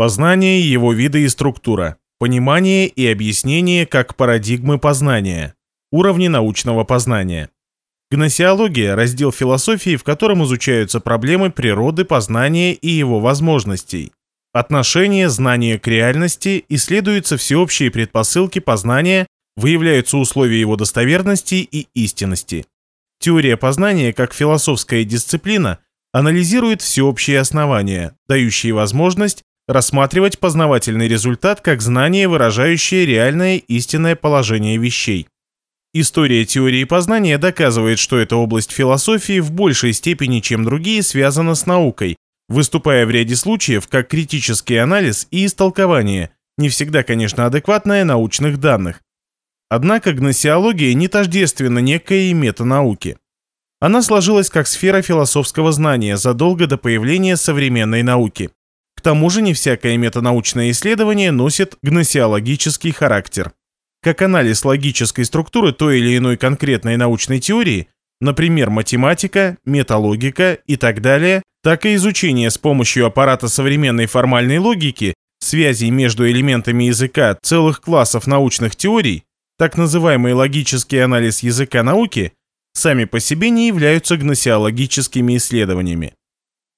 Познание, его виды и структура. Понимание и объяснение как парадигмы познания. Уровни научного познания. Гносеология – раздел философии, в котором изучаются проблемы природы познания и его возможностей. Отношение знания к реальности, исследуются всеобщие предпосылки познания, выявляются условия его достоверности и истинности. Теория познания, как философская дисциплина, анализирует всеобщие основания, дающие возможность рассматривать познавательный результат как знание, выражающее реальное истинное положение вещей. История теории познания доказывает, что эта область философии в большей степени, чем другие, связана с наукой, выступая в ряде случаев как критический анализ и истолкование, не всегда, конечно, адекватное научных данных. Однако гносеология не тождественна некой метанауке. Она сложилась как сфера философского знания задолго до появления современной науки. К тому же не всякое метанаучное исследование носит гносеологический характер. Как анализ логической структуры той или иной конкретной научной теории, например, математика, металогика и так далее, так и изучение с помощью аппарата современной формальной логики связей между элементами языка целых классов научных теорий, так называемый логический анализ языка науки, сами по себе не являются гносеологическими исследованиями.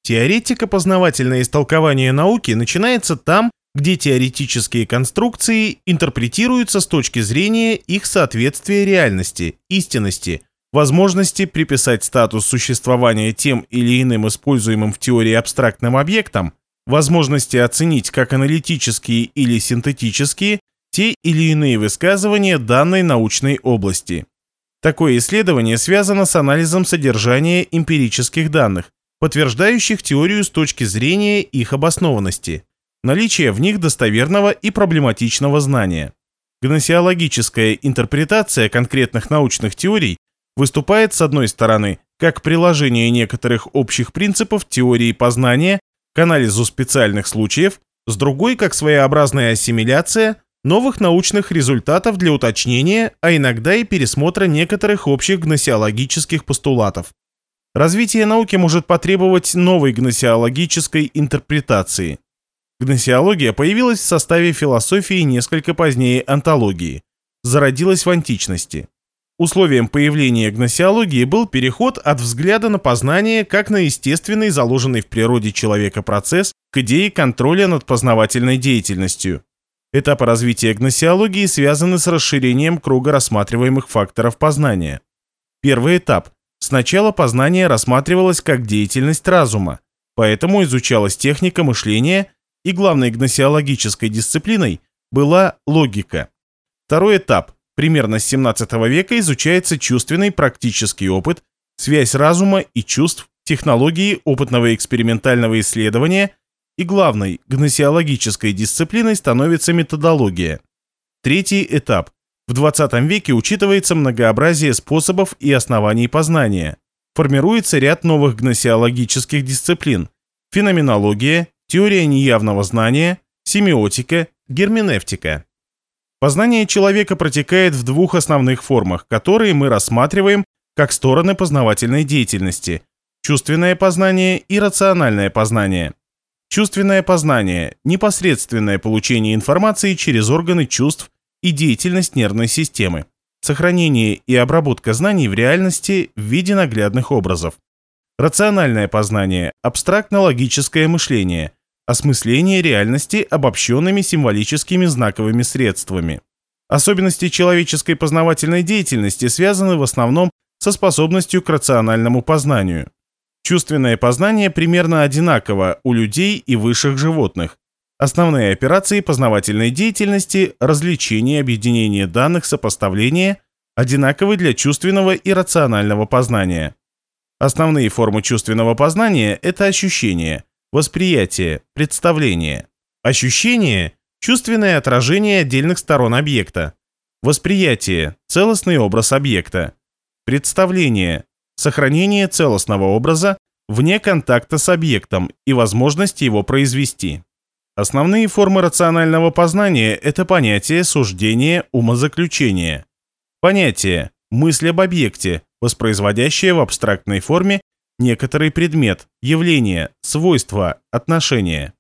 Теоретико-познавательное истолкование науки начинается там, где теоретические конструкции интерпретируются с точки зрения их соответствия реальности, истинности, возможности приписать статус существования тем или иным используемым в теории абстрактным объектам, возможности оценить как аналитические или синтетические те или иные высказывания данной научной области. Такое исследование связано с анализом содержания эмпирических данных, подтверждающих теорию с точки зрения их обоснованности, наличие в них достоверного и проблематичного знания. Гносеологическая интерпретация конкретных научных теорий выступает, с одной стороны, как приложение некоторых общих принципов теории познания к анализу специальных случаев, с другой, как своеобразная ассимиляция новых научных результатов для уточнения, а иногда и пересмотра некоторых общих гносеологических постулатов. Развитие науки может потребовать новой гносеологической интерпретации. Гносеология появилась в составе философии несколько позднее антологии, зародилась в античности. Условием появления гносеологии был переход от взгляда на познание как на естественный, заложенный в природе человека процесс, к идее контроля над познавательной деятельностью. Этапы развития гносеологии связаны с расширением круга рассматриваемых факторов познания. Первый этап Сначала познание рассматривалось как деятельность разума, поэтому изучалась техника мышления, и главной гносеологической дисциплиной была логика. Второй этап, примерно с 17 века, изучается чувственный практический опыт, связь разума и чувств, технологии опытного экспериментального исследования, и главной гносеологической дисциплиной становится методология. Третий этап в 20 веке учитывается многообразие способов и оснований познания. Формируется ряд новых гносеологических дисциплин – феноменология, теория неявного знания, семиотика, герменевтика. Познание человека протекает в двух основных формах, которые мы рассматриваем как стороны познавательной деятельности – чувственное познание и рациональное познание. Чувственное познание – непосредственное получение информации через органы чувств и деятельность нервной системы, сохранение и обработка знаний в реальности в виде наглядных образов. Рациональное познание, абстрактно-логическое мышление, осмысление реальности обобщенными символическими знаковыми средствами. Особенности человеческой познавательной деятельности связаны в основном со способностью к рациональному познанию. Чувственное познание примерно одинаково у людей и высших животных, Основные операции познавательной деятельности, развлечение, объединение данных, сопоставление одинаковы для чувственного и рационального познания. Основные формы чувственного познания – это ощущение, восприятие, представление. Ощущение – чувственное отражение отдельных сторон объекта. Восприятие – целостный образ объекта. Представление – сохранение целостного образа вне контакта с объектом и возможность его произвести. Основные формы рационального познания – это понятие, суждение, умозаключение. Понятие – мысль об объекте, воспроизводящее в абстрактной форме некоторый предмет, явление, свойство, отношение.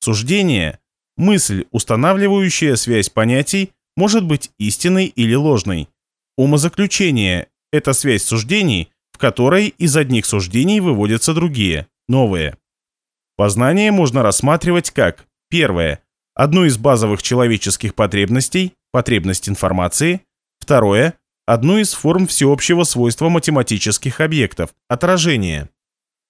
Суждение Мысль, устанавливающая связь понятий, может быть истинной или ложной. Умозаключение – это связь суждений, в которой из одних суждений выводятся другие, новые. Познание можно рассматривать как первое – одну из базовых человеческих потребностей, потребность информации, второе – одну из форм всеобщего свойства математических объектов, отражение.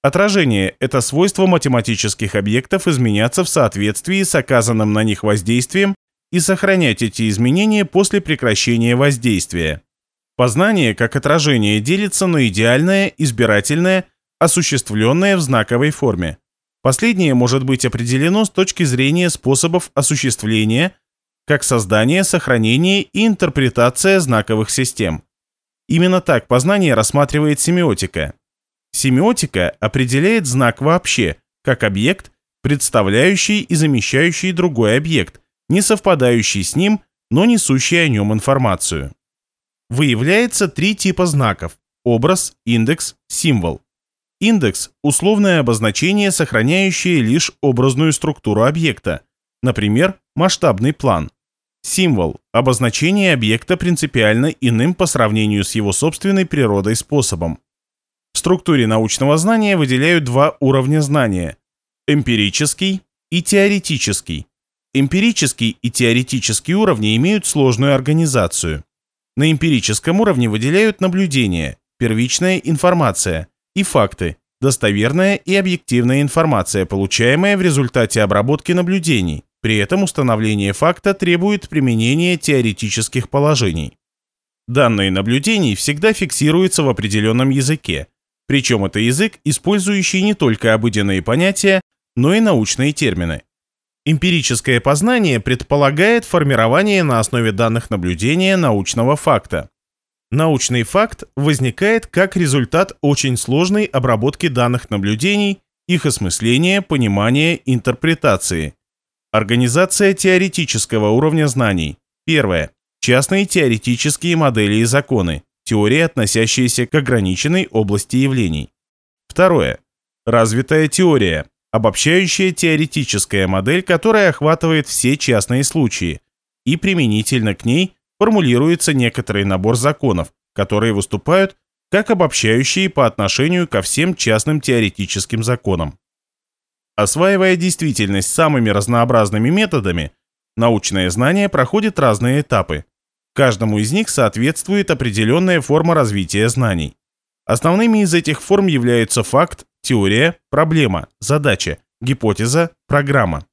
Отражение – это свойство математических объектов изменяться в соответствии с оказанным на них воздействием и сохранять эти изменения после прекращения воздействия. Познание, как отражение, делится на идеальное, избирательное, осуществленное в знаковой форме. Последнее может быть определено с точки зрения способов осуществления, как создание, сохранение и интерпретация знаковых систем. Именно так познание рассматривает семиотика. Семиотика определяет знак вообще, как объект, представляющий и замещающий другой объект, не совпадающий с ним, но несущий о нем информацию. Выявляется три типа знаков – образ, индекс, символ. Индекс – условное обозначение, сохраняющее лишь образную структуру объекта, например, масштабный план. Символ – обозначение объекта принципиально иным по сравнению с его собственной природой способом. В структуре научного знания выделяют два уровня знания – эмпирический и теоретический. Эмпирический и теоретический уровни имеют сложную организацию. На эмпирическом уровне выделяют наблюдения, первичная информация и факты, достоверная и объективная информация, получаемая в результате обработки наблюдений. При этом установление факта требует применения теоретических положений. Данные наблюдений всегда фиксируются в определенном языке, причем это язык, использующий не только обыденные понятия, но и научные термины. Эмпирическое познание предполагает формирование на основе данных наблюдения научного факта. Научный факт возникает как результат очень сложной обработки данных наблюдений, их осмысления, понимания, интерпретации. Организация теоретического уровня знаний. Первое. Частные теоретические модели и законы теории, относящиеся к ограниченной области явлений. Второе. Развитая теория, обобщающая теоретическая модель, которая охватывает все частные случаи, и применительно к ней формулируется некоторый набор законов, которые выступают как обобщающие по отношению ко всем частным теоретическим законам. Осваивая действительность самыми разнообразными методами, научное знание проходит разные этапы, Каждому из них соответствует определенная форма развития знаний. Основными из этих форм являются факт, теория, проблема, задача, гипотеза, программа.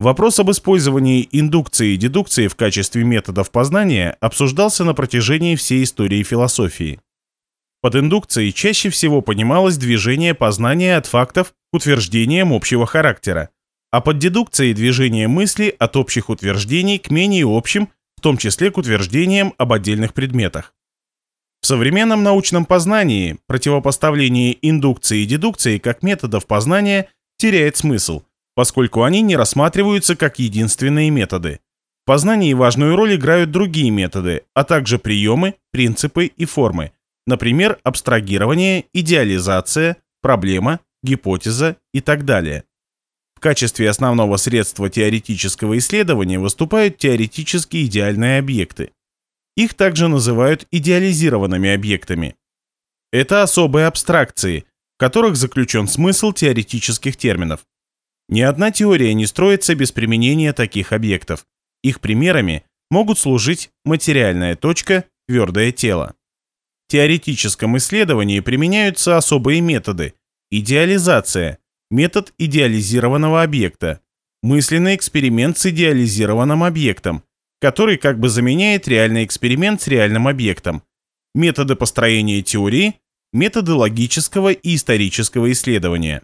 Вопрос об использовании индукции и дедукции в качестве методов познания обсуждался на протяжении всей истории философии. Под индукцией чаще всего понималось движение познания от фактов к утверждениям общего характера, а под дедукцией движение мысли от общих утверждений к менее общим в том числе к утверждениям об отдельных предметах. В современном научном познании противопоставление индукции и дедукции как методов познания теряет смысл, поскольку они не рассматриваются как единственные методы. В познании важную роль играют другие методы, а также приемы, принципы и формы, например, абстрагирование, идеализация, проблема, гипотеза и так далее. В качестве основного средства теоретического исследования выступают теоретически идеальные объекты. Их также называют идеализированными объектами. Это особые абстракции, в которых заключен смысл теоретических терминов. Ни одна теория не строится без применения таких объектов. Их примерами могут служить материальная точка, твердое тело. В теоретическом исследовании применяются особые методы – идеализация, метод идеализированного объекта, мысленный эксперимент с идеализированным объектом, который как бы заменяет реальный эксперимент с реальным объектом, методы построения теории, методы логического и исторического исследования.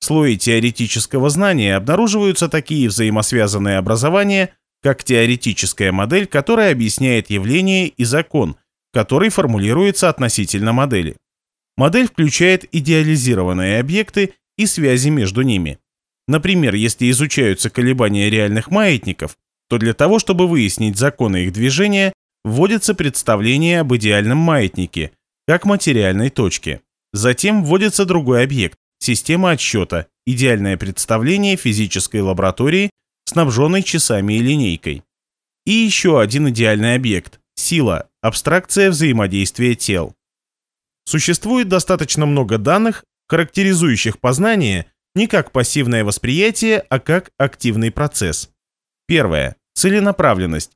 В слое теоретического знания обнаруживаются такие взаимосвязанные образования, как теоретическая модель, которая объясняет явление и закон, который формулируется относительно модели. Модель включает идеализированные объекты и связи между ними. Например, если изучаются колебания реальных маятников, то для того, чтобы выяснить законы их движения, вводится представление об идеальном маятнике, как материальной точке. Затем вводится другой объект – система отсчета, идеальное представление физической лаборатории снабженной часами и линейкой. И еще один идеальный объект – сила, абстракция взаимодействия тел. Существует достаточно много данных, характеризующих познание не как пассивное восприятие, а как активный процесс. Первое. Целенаправленность.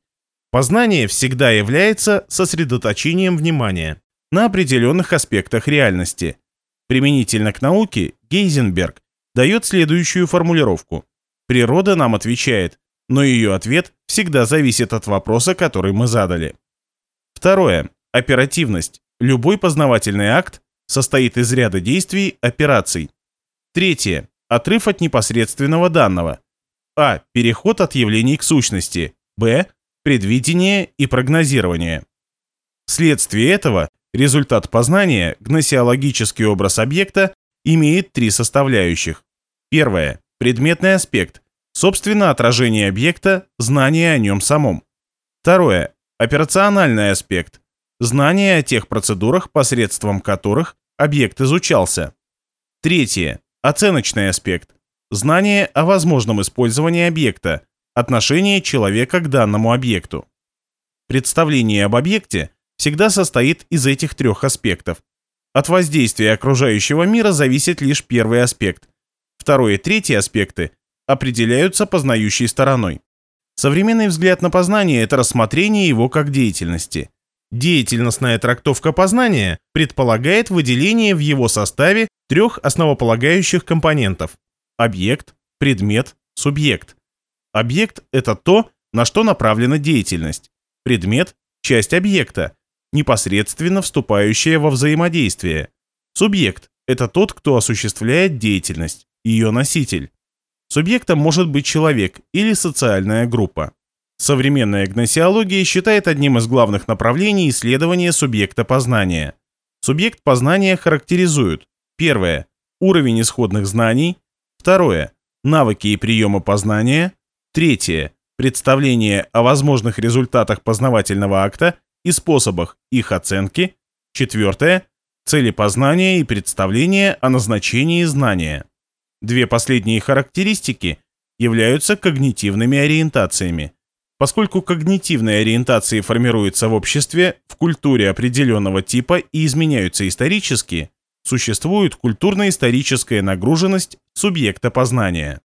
Познание всегда является сосредоточением внимания на определенных аспектах реальности. Применительно к науке Гейзенберг дает следующую формулировку. Природа нам отвечает, но ее ответ всегда зависит от вопроса, который мы задали. Второе. Оперативность. Любой познавательный акт состоит из ряда действий, операций. Третье. Отрыв от непосредственного данного. А. Переход от явлений к сущности. Б. Предвидение и прогнозирование. Вследствие этого результат познания, гносеологический образ объекта, имеет три составляющих. Первое. Предметный аспект. Собственно, отражение объекта, знание о нем самом. Второе. Операциональный аспект. Знание о тех процедурах, посредством которых объект изучался. Третье. Оценочный аспект. Знание о возможном использовании объекта, отношение человека к данному объекту. Представление об объекте всегда состоит из этих трех аспектов. От воздействия окружающего мира зависит лишь первый аспект. Второй и третий аспекты определяются познающей стороной. Современный взгляд на познание – это рассмотрение его как деятельности. Деятельностная трактовка познания предполагает выделение в его составе трех основополагающих компонентов – объект, предмет, субъект. Объект – это то, на что направлена деятельность. Предмет – часть объекта, непосредственно вступающая во взаимодействие. Субъект – это тот, кто осуществляет деятельность, ее носитель. Субъектом может быть человек или социальная группа. Современная гносеология считает одним из главных направлений исследования субъекта познания. Субъект познания характеризуют первое – уровень исходных знаний, второе – навыки и приемы познания, третье – представление о возможных результатах познавательного акта и способах их оценки, четвертое – цели познания и представление о назначении знания. Две последние характеристики являются когнитивными ориентациями. Поскольку когнитивные ориентации формируются в обществе, в культуре определенного типа и изменяются исторически, существует культурно-историческая нагруженность субъекта познания.